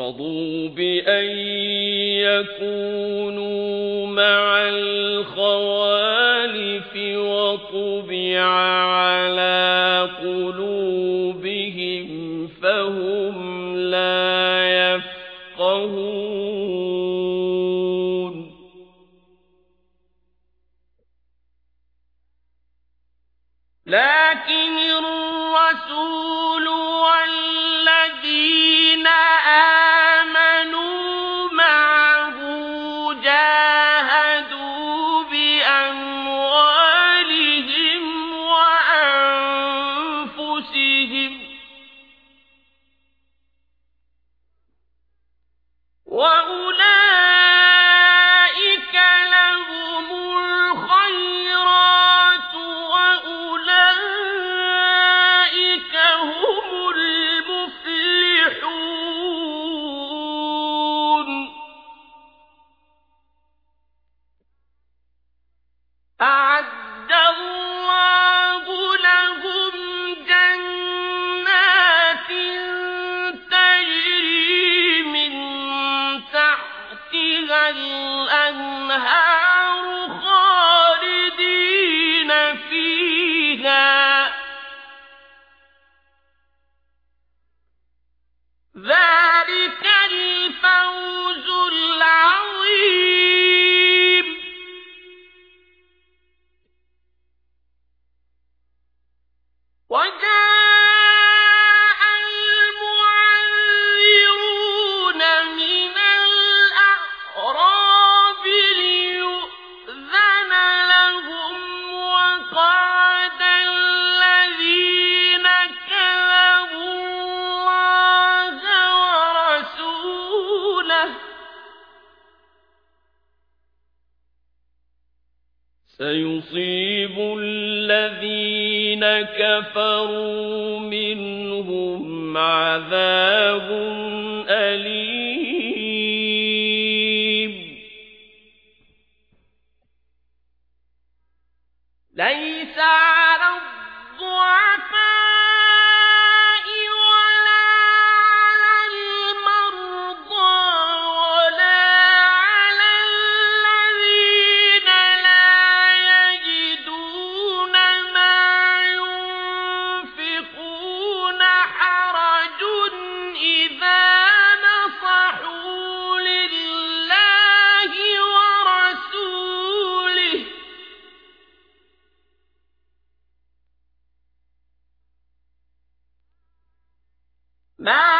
رضوا بأن يكونوا مع الخوالف وطبعوا الأنهار سيصيب الذين كفروا منهم عذاب ما